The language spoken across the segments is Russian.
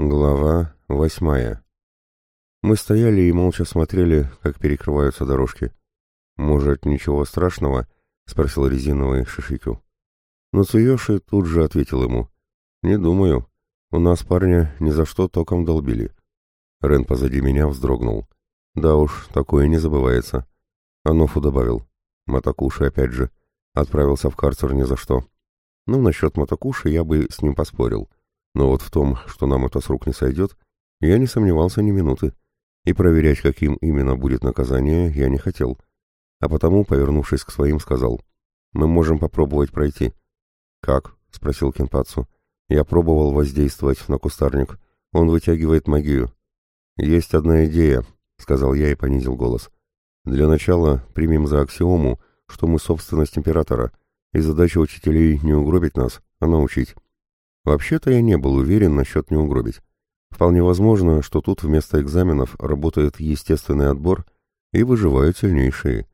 Глава восьмая. Мы стояли и молча смотрели, как перекрываются дорожки. «Может, ничего страшного?» — спросил резиновый Шишикю. Но Цуёши тут же ответил ему. «Не думаю. У нас парня ни за что током долбили». Рен позади меня вздрогнул. «Да уж, такое не забывается». Анофу добавил. «Матакуши опять же. Отправился в карцер ни за что». Ну, насчет Матакуши я бы с ним поспорил. Но вот в том, что нам это с рук не сойдет, я не сомневался ни минуты, и проверять, каким именно будет наказание, я не хотел. А потому, повернувшись к своим, сказал, «Мы можем попробовать пройти». «Как?» — спросил Кенпацу. «Я пробовал воздействовать на кустарник. Он вытягивает магию». «Есть одна идея», — сказал я и понизил голос. «Для начала примем за аксиому, что мы собственность императора, и задача учителей не угробить нас, а научить». Вообще-то я не был уверен насчет не угробить. Вполне возможно, что тут вместо экзаменов работает естественный отбор и выживают сильнейшие.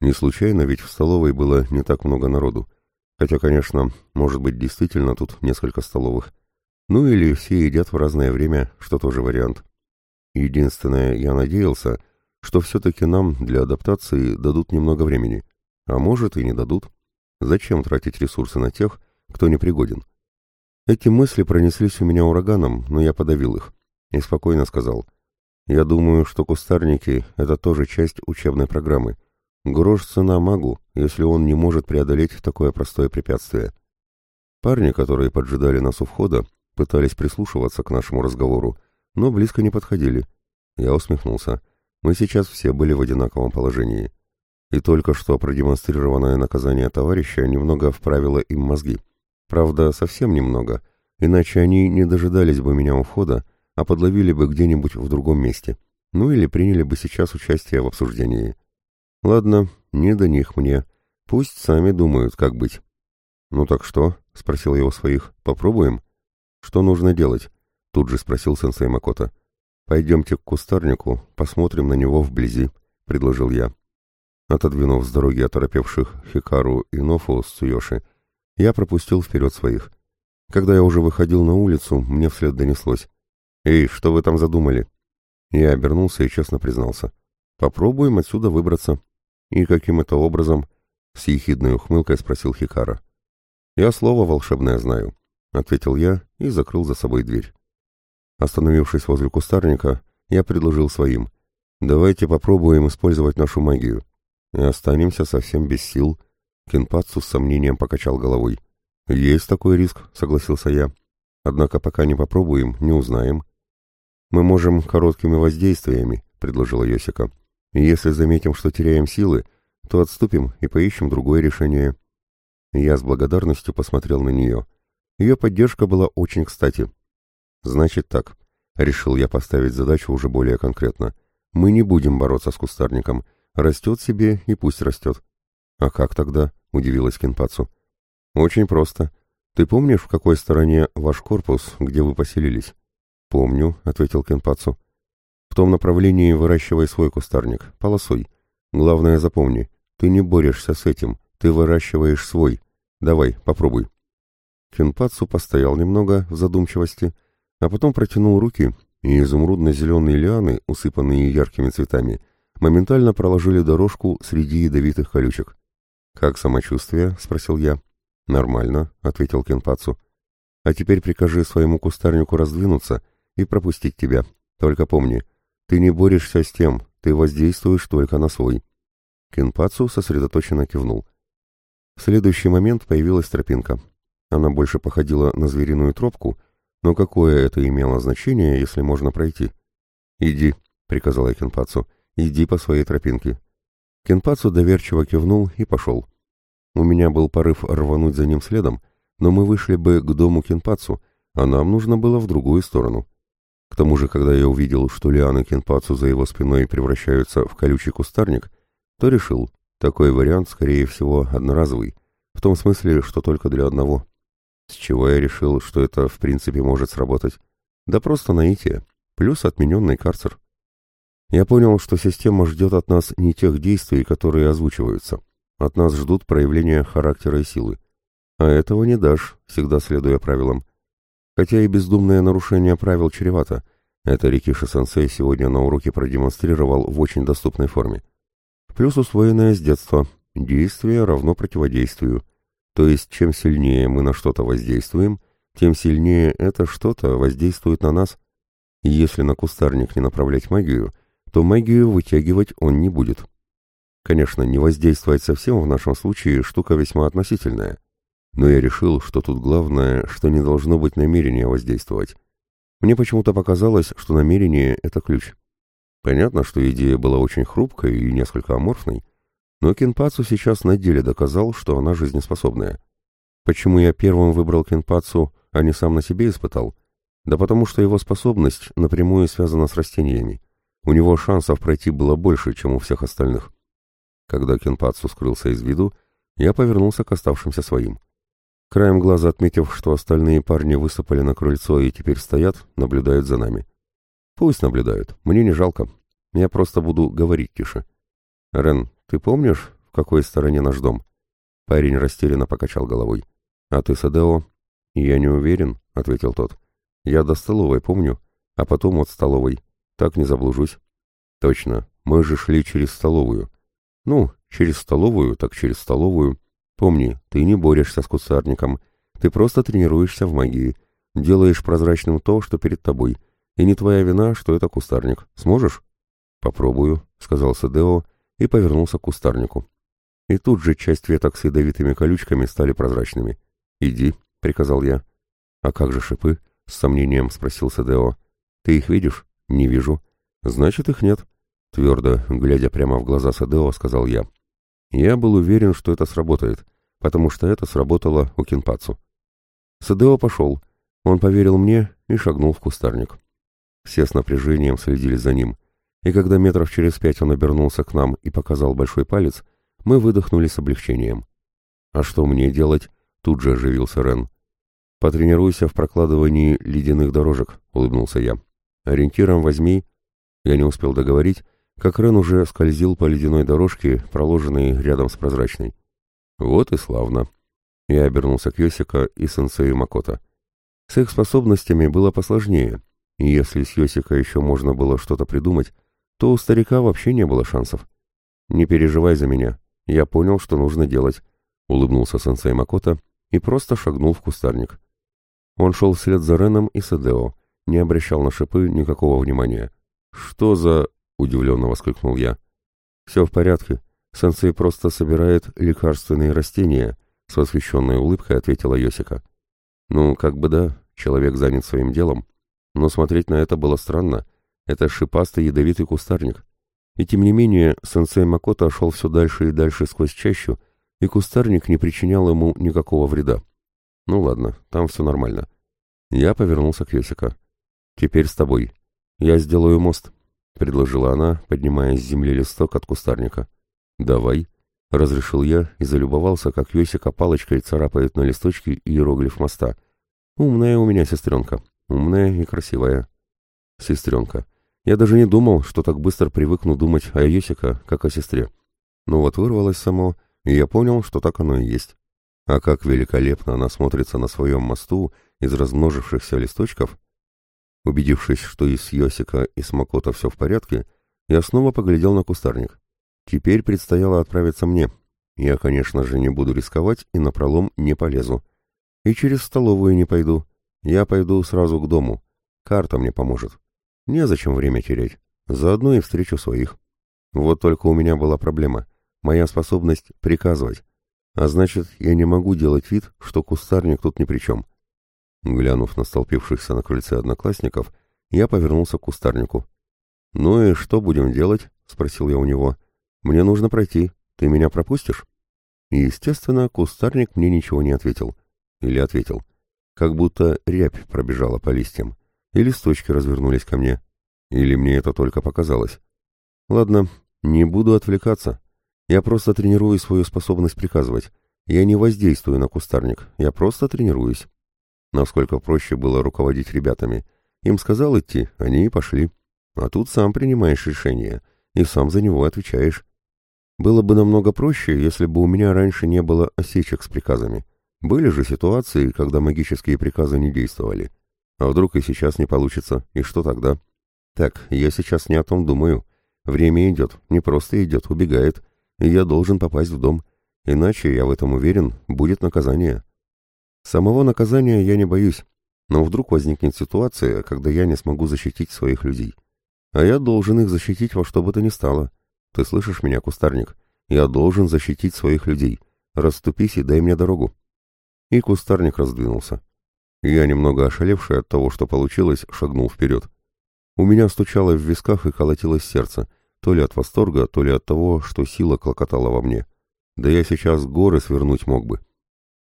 Не случайно, ведь в столовой было не так много народу. Хотя, конечно, может быть действительно тут несколько столовых. Ну или все едят в разное время, что тоже вариант. Единственное, я надеялся, что все-таки нам для адаптации дадут немного времени. А может и не дадут. Зачем тратить ресурсы на тех, кто не пригоден? Эти мысли пронеслись у меня ураганом, но я подавил их и спокойно сказал. «Я думаю, что кустарники — это тоже часть учебной программы. Грош цена магу, если он не может преодолеть такое простое препятствие». Парни, которые поджидали нас у входа, пытались прислушиваться к нашему разговору, но близко не подходили. Я усмехнулся. Мы сейчас все были в одинаковом положении. И только что продемонстрированное наказание товарища немного вправило им мозги. Правда, совсем немного, иначе они не дожидались бы меня у входа, а подловили бы где-нибудь в другом месте. Ну или приняли бы сейчас участие в обсуждении. Ладно, не до них мне. Пусть сами думают, как быть. «Ну так что?» — спросил я у своих. «Попробуем?» «Что нужно делать?» — тут же спросил сенсей Макота. «Пойдемте к кустарнику, посмотрим на него вблизи», — предложил я. Отодвинув с дороги оторопевших Хикару и Нофу с Цуёши, я пропустил вперед своих. Когда я уже выходил на улицу, мне вслед донеслось. «Эй, что вы там задумали?» Я обернулся и честно признался. «Попробуем отсюда выбраться». «И каким это образом?» — с ехидной ухмылкой спросил Хикара. «Я слово волшебное знаю», — ответил я и закрыл за собой дверь. Остановившись возле кустарника, я предложил своим. «Давайте попробуем использовать нашу магию. И останемся совсем без сил», Кенпацу с сомнением покачал головой. «Есть такой риск», — согласился я. «Однако пока не попробуем, не узнаем». «Мы можем короткими воздействиями», — предложила Йосика. «Если заметим, что теряем силы, то отступим и поищем другое решение». Я с благодарностью посмотрел на нее. Ее поддержка была очень кстати. «Значит так», — решил я поставить задачу уже более конкретно. «Мы не будем бороться с кустарником. Растет себе и пусть растет». «А как тогда?» — удивилась Кенпацу. «Очень просто. Ты помнишь, в какой стороне ваш корпус, где вы поселились?» «Помню», — ответил Кенпацу. «В том направлении выращивай свой кустарник, полосой. Главное запомни, ты не борешься с этим, ты выращиваешь свой. Давай, попробуй». Кенпацу постоял немного в задумчивости, а потом протянул руки, и изумрудно-зеленые лианы, усыпанные яркими цветами, моментально проложили дорожку среди ядовитых колючек. «Как самочувствие?» — спросил я. «Нормально», — ответил Кенпацу. «А теперь прикажи своему кустарнику раздвинуться и пропустить тебя. Только помни, ты не борешься с тем, ты воздействуешь только на свой». Кенпацу сосредоточенно кивнул. В следующий момент появилась тропинка. Она больше походила на звериную тропку, но какое это имело значение, если можно пройти? «Иди», — приказал я Кенпацу, — «иди по своей тропинке». Кенпацу доверчиво кивнул и пошел. У меня был порыв рвануть за ним следом, но мы вышли бы к дому Кенпацу, а нам нужно было в другую сторону. К тому же, когда я увидел, что лианы Кенпацу за его спиной превращаются в колючий кустарник, то решил, такой вариант, скорее всего, одноразовый, в том смысле, что только для одного. С чего я решил, что это в принципе может сработать? Да просто наитие, плюс отмененный карцер. Я понял, что система ждет от нас не тех действий, которые озвучиваются. От нас ждут проявления характера и силы. А этого не дашь, всегда следуя правилам. Хотя и бездумное нарушение правил чревато. Это Рикиши-сенсей сегодня на уроке продемонстрировал в очень доступной форме. Плюс усвоенное с детства. Действие равно противодействию. То есть, чем сильнее мы на что-то воздействуем, тем сильнее это что-то воздействует на нас. Если на кустарник не направлять магию, то магию вытягивать он не будет. Конечно, не воздействовать совсем в нашем случае штука весьма относительная. Но я решил, что тут главное, что не должно быть намерения воздействовать. Мне почему-то показалось, что намерение — это ключ. Понятно, что идея была очень хрупкой и несколько аморфной, но Кенпацу сейчас на деле доказал, что она жизнеспособная. Почему я первым выбрал Кенпацу, а не сам на себе испытал? Да потому что его способность напрямую связана с растениями. У него шансов пройти было больше, чем у всех остальных. Когда Кенпацу скрылся из виду, я повернулся к оставшимся своим. Краем глаза отметив, что остальные парни высыпали на крыльцо и теперь стоят, наблюдают за нами. Пусть наблюдают, мне не жалко. Я просто буду говорить тише. Рен, ты помнишь, в какой стороне наш дом? Парень растерянно покачал головой. А ты, Садео? Я не уверен, ответил тот. Я до столовой помню, а потом от столовой. Так не заблужусь. Точно, мы же шли через столовую. Ну, через столовую, так через столовую. Помни, ты не борешься с кусарником. Ты просто тренируешься в магии. Делаешь прозрачным то, что перед тобой. И не твоя вина, что это кустарник. Сможешь? Попробую, сказал Садео и повернулся к кустарнику. И тут же часть веток с ядовитыми колючками стали прозрачными. «Иди», — приказал я. «А как же шипы?» — с сомнением спросил Садео. «Ты их видишь?» «Не вижу». «Значит, их нет». Твердо, глядя прямо в глаза Садео, сказал я. Я был уверен, что это сработает, потому что это сработало у Кинпацу. Садео пошел. Он поверил мне и шагнул в кустарник. Все с напряжением следили за ним, и когда метров через пять он обернулся к нам и показал большой палец, мы выдохнули с облегчением. «А что мне делать?» — тут же оживился Рен. «Потренируйся в прокладывании ледяных дорожек», — улыбнулся я. «Ориентиром возьми...» Я не успел договорить, как Рен уже скользил по ледяной дорожке, проложенной рядом с прозрачной. Вот и славно. Я обернулся к Йосика и сенсею Макото. С их способностями было посложнее, и если с Йосика еще можно было что-то придумать, то у старика вообще не было шансов. «Не переживай за меня, я понял, что нужно делать», — улыбнулся сенсей Макото и просто шагнул в кустарник. Он шел вслед за Реном и Садео, не обращал на шипы никакого внимания. «Что за...» удивленно воскликнул я. «Все в порядке. Сенсей просто собирает лекарственные растения», с восхищенной улыбкой ответила Йосика. «Ну, как бы да, человек занят своим делом. Но смотреть на это было странно. Это шипастый ядовитый кустарник. И тем не менее, сенсей Макото шел все дальше и дальше сквозь чащу, и кустарник не причинял ему никакого вреда. Ну ладно, там все нормально. Я повернулся к Йосика. «Теперь с тобой. Я сделаю мост. — предложила она, поднимая с земли листок от кустарника. «Давай», — разрешил я и залюбовался, как Йосика палочкой царапает на листочке иероглиф моста. «Умная у меня сестренка, умная и красивая». «Сестренка. Я даже не думал, что так быстро привыкну думать о Йосика, как о сестре. Но вот вырвалось само, и я понял, что так оно и есть. А как великолепно она смотрится на своем мосту из размножившихся листочков — Убедившись, что и с Йосика, и с Макото все в порядке, я снова поглядел на кустарник. Теперь предстояло отправиться мне. Я, конечно же, не буду рисковать и на пролом не полезу. И через столовую не пойду. Я пойду сразу к дому. Карта мне поможет. Незачем время терять. Заодно и встречу своих. Вот только у меня была проблема. Моя способность приказывать. А значит, я не могу делать вид, что кустарник тут ни при чем. Глянув на столпившихся на крыльце одноклассников, я повернулся к кустарнику. «Ну и что будем делать?» — спросил я у него. «Мне нужно пройти. Ты меня пропустишь?» Естественно, кустарник мне ничего не ответил. Или ответил. Как будто рябь пробежала по листьям. И листочки развернулись ко мне. Или мне это только показалось. Ладно, не буду отвлекаться. Я просто тренирую свою способность приказывать. Я не воздействую на кустарник. Я просто тренируюсь. Насколько проще было руководить ребятами. Им сказал идти, они и пошли. А тут сам принимаешь решение, и сам за него отвечаешь. Было бы намного проще, если бы у меня раньше не было осечек с приказами. Были же ситуации, когда магические приказы не действовали. А вдруг и сейчас не получится, и что тогда? Так, я сейчас не о том думаю. Время идет, не просто идет, убегает, и я должен попасть в дом. Иначе, я в этом уверен, будет наказание. Самого наказания я не боюсь, но вдруг возникнет ситуация, когда я не смогу защитить своих людей. А я должен их защитить во что бы то ни стало. Ты слышишь меня, кустарник? Я должен защитить своих людей. Расступись и дай мне дорогу. И кустарник раздвинулся. Я, немного ошалевший от того, что получилось, шагнул вперед. У меня стучало в висках и колотилось сердце, то ли от восторга, то ли от того, что сила клокотала во мне. Да я сейчас горы свернуть мог бы.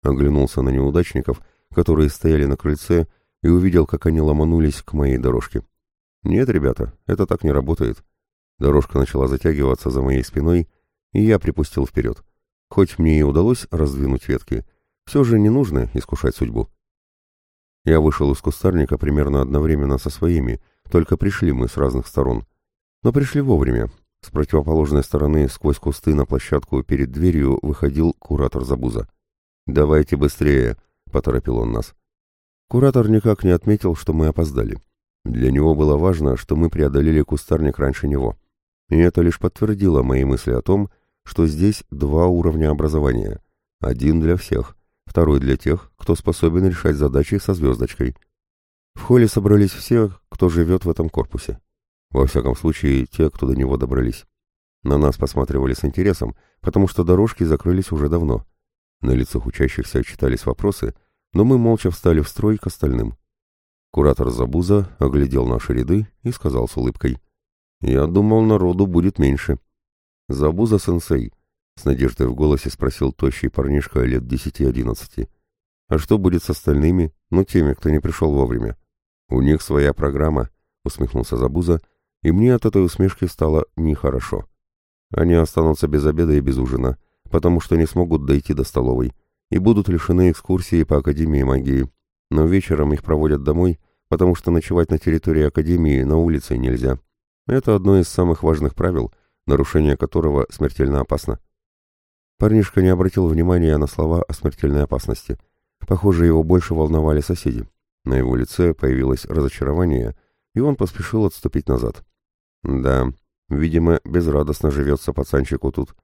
Оглянулся на неудачников, которые стояли на крыльце, и увидел, как они ломанулись к моей дорожке. Нет, ребята, это так не работает. Дорожка начала затягиваться за моей спиной, и я припустил вперед. Хоть мне и удалось раздвинуть ветки, все же не нужно искушать судьбу. Я вышел из кустарника примерно одновременно со своими, только пришли мы с разных сторон. Но пришли вовремя. С противоположной стороны сквозь кусты на площадку перед дверью выходил куратор Забуза. «Давайте быстрее», — поторопил он нас. Куратор никак не отметил, что мы опоздали. Для него было важно, что мы преодолели кустарник раньше него. И это лишь подтвердило мои мысли о том, что здесь два уровня образования. Один для всех, второй для тех, кто способен решать задачи со звездочкой. В холле собрались все, кто живет в этом корпусе. Во всяком случае, те, кто до него добрались. На нас посматривали с интересом, потому что дорожки закрылись уже давно. На лицах учащихся читались вопросы, но мы молча встали в строй к остальным. Куратор Забуза оглядел наши ряды и сказал с улыбкой. «Я думал, народу будет меньше». «Забуза-сенсей, с надеждой в голосе спросил тощий парнишка лет десяти-одиннадцати. «А что будет с остальными, ну теми, кто не пришел вовремя?» «У них своя программа», — усмехнулся Забуза, и мне от этой усмешки стало нехорошо. «Они останутся без обеда и без ужина, потому что не смогут дойти до столовой, и будут лишены экскурсии по Академии магии, но вечером их проводят домой, потому что ночевать на территории Академии на улице нельзя. Это одно из самых важных правил, нарушение которого смертельно опасно. Парнишка не обратил внимания на слова о смертельной опасности. Похоже, его больше волновали соседи. На его лице появилось разочарование, и он поспешил отступить назад. Да, видимо, безрадостно живется пацанчику тут.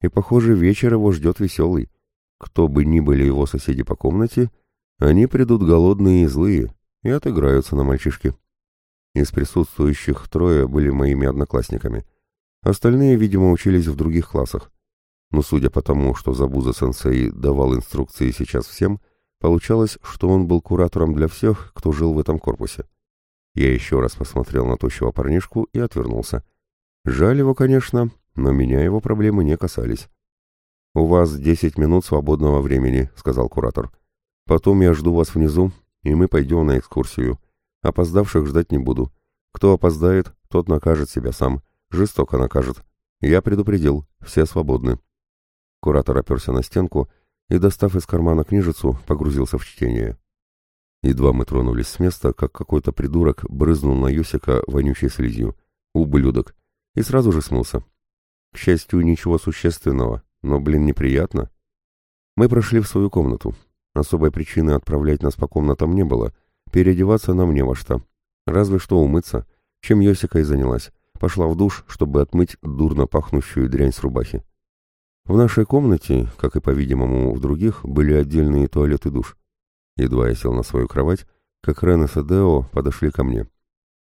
И, похоже, вечер его ждет веселый. Кто бы ни были его соседи по комнате, они придут голодные и злые и отыграются на мальчишке. Из присутствующих трое были моими одноклассниками. Остальные, видимо, учились в других классах. Но судя по тому, что Забуза-сенсей давал инструкции сейчас всем, получалось, что он был куратором для всех, кто жил в этом корпусе. Я еще раз посмотрел на тощего парнишку и отвернулся. Жаль его, конечно, но меня его проблемы не касались. «У вас десять минут свободного времени», — сказал куратор. «Потом я жду вас внизу, и мы пойдем на экскурсию. Опоздавших ждать не буду. Кто опоздает, тот накажет себя сам. Жестоко накажет. Я предупредил, все свободны». Куратор оперся на стенку и, достав из кармана книжицу, погрузился в чтение. Едва мы тронулись с места, как какой-то придурок брызнул на Юсика вонючей слизью. Ублюдок. И сразу же смылся. К счастью, ничего существенного, но, блин, неприятно. Мы прошли в свою комнату. Особой причины отправлять нас по комнатам не было. Переодеваться нам не во что. Разве что умыться, чем Йосика и занялась. Пошла в душ, чтобы отмыть дурно пахнущую дрянь с рубахи. В нашей комнате, как и, по-видимому, в других, были отдельные туалет и душ. Едва я сел на свою кровать, как Рен и Садео подошли ко мне.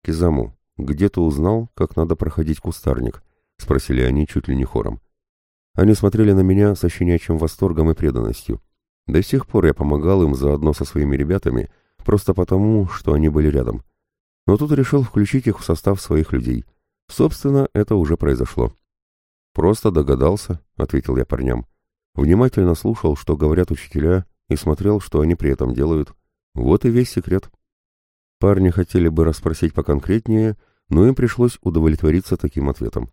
«Кизаму, где ты узнал, как надо проходить кустарник?» — спросили они чуть ли не хором. Они смотрели на меня со щенячьим восторгом и преданностью. До сих пор я помогал им заодно со своими ребятами, просто потому, что они были рядом. Но тут решил включить их в состав своих людей. Собственно, это уже произошло. «Просто догадался», — ответил я парням. Внимательно слушал, что говорят учителя, и смотрел, что они при этом делают. Вот и весь секрет. Парни хотели бы расспросить поконкретнее, но им пришлось удовлетвориться таким ответом.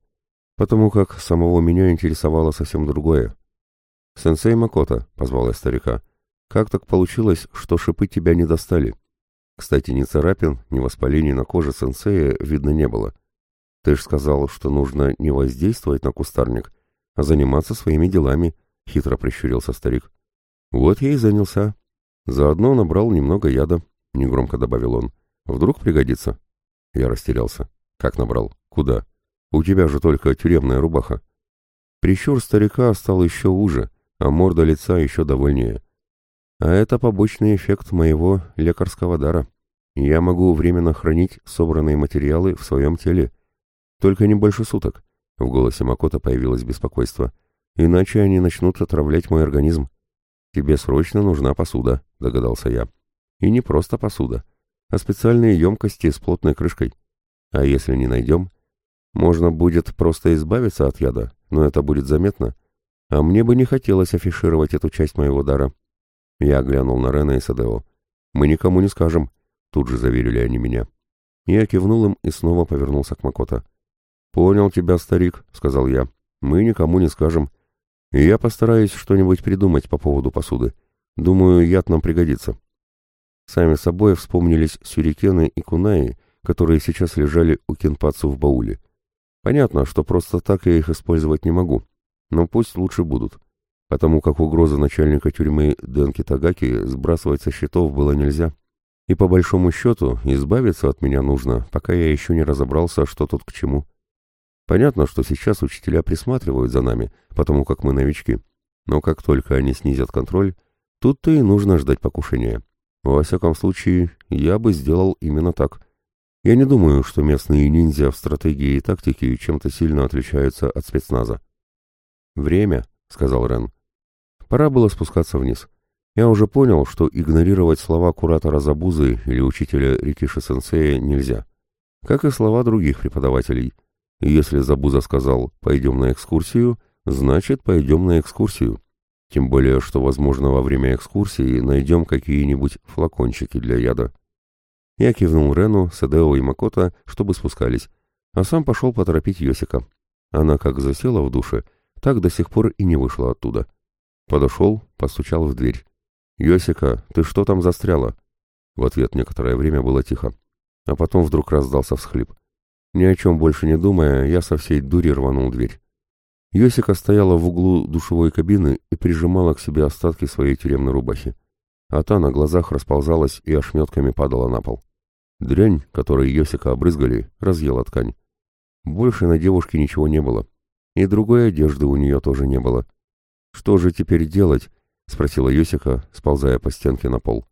Потому как самого меня интересовало совсем другое. «Сенсей Макота», — позвал я старика, — «как так получилось, что шипы тебя не достали?» Кстати, ни царапин, ни воспалений на коже сенсея видно не было. Ты ж сказал, что нужно не воздействовать на кустарник, а заниматься своими делами, — хитро прищурился старик. Вот я и занялся. Заодно набрал немного яда. — негромко добавил он. «Вдруг пригодится?» Я растерялся. «Как набрал? Куда? У тебя же только тюремная рубаха». Прищур старика стал еще уже, а морда лица еще довольнее. А это побочный эффект моего лекарского дара. Я могу временно хранить собранные материалы в своем теле. Только не больше суток. В голосе Макота появилось беспокойство. Иначе они начнут отравлять мой организм. Тебе срочно нужна посуда, догадался я. И не просто посуда, а специальные емкости с плотной крышкой. А если не найдем, можно будет просто избавиться от яда, но это будет заметно. А мне бы не хотелось афишировать эту часть моего дара. Я глянул на Рена и Садео. Мы никому не скажем, тут же заверили они меня. Я кивнул им и снова повернулся к Макото. «Понял тебя, старик», — сказал я. «Мы никому не скажем. И я постараюсь что-нибудь придумать по поводу посуды. Думаю, яд нам пригодится». Сами собой вспомнились сюрикены и кунаи, которые сейчас лежали у Кенпацу в бауле. Понятно, что просто так я их использовать не могу, но пусть лучше будут, потому как угроза начальника тюрьмы Денки Тагаки сбрасывать со счетов было нельзя. И по большому счету избавиться от меня нужно, пока я еще не разобрался, что тут к чему. Понятно, что сейчас учителя присматривают за нами, потому как мы новички, но как только они снизят контроль, тут-то и нужно ждать покушения. Во всяком случае, я бы сделал именно так. Я не думаю, что местные ниндзя в стратегии и тактике чем-то сильно отличаются от спецназа. «Время», — сказал Рен. Пора было спускаться вниз. Я уже понял, что игнорировать слова куратора Забузы или учителя Рикиши-сенсея нельзя. Как и слова других преподавателей — если Забуза сказал «пойдем на экскурсию», значит «пойдем на экскурсию». Тем более, что, возможно, во время экскурсии найдем какие-нибудь флакончики для яда. Я кивнул Рену, Садео и Макота, чтобы спускались, а сам пошел поторопить Йосика. Она как засела в душе, так до сих пор и не вышла оттуда. Подошел, постучал в дверь. «Йосика, ты что там застряла?» В ответ некоторое время было тихо, а потом вдруг раздался всхлип. Ни о чем больше не думая, я со всей дури рванул дверь. Йосика стояла в углу душевой кабины и прижимала к себе остатки своей тюремной рубахи. А та на глазах расползалась и ошметками падала на пол. Дрянь, которой Йосика обрызгали, разъела ткань. Больше на девушке ничего не было. И другой одежды у нее тоже не было. «Что же теперь делать?» — спросила Йосика, сползая по стенке на пол.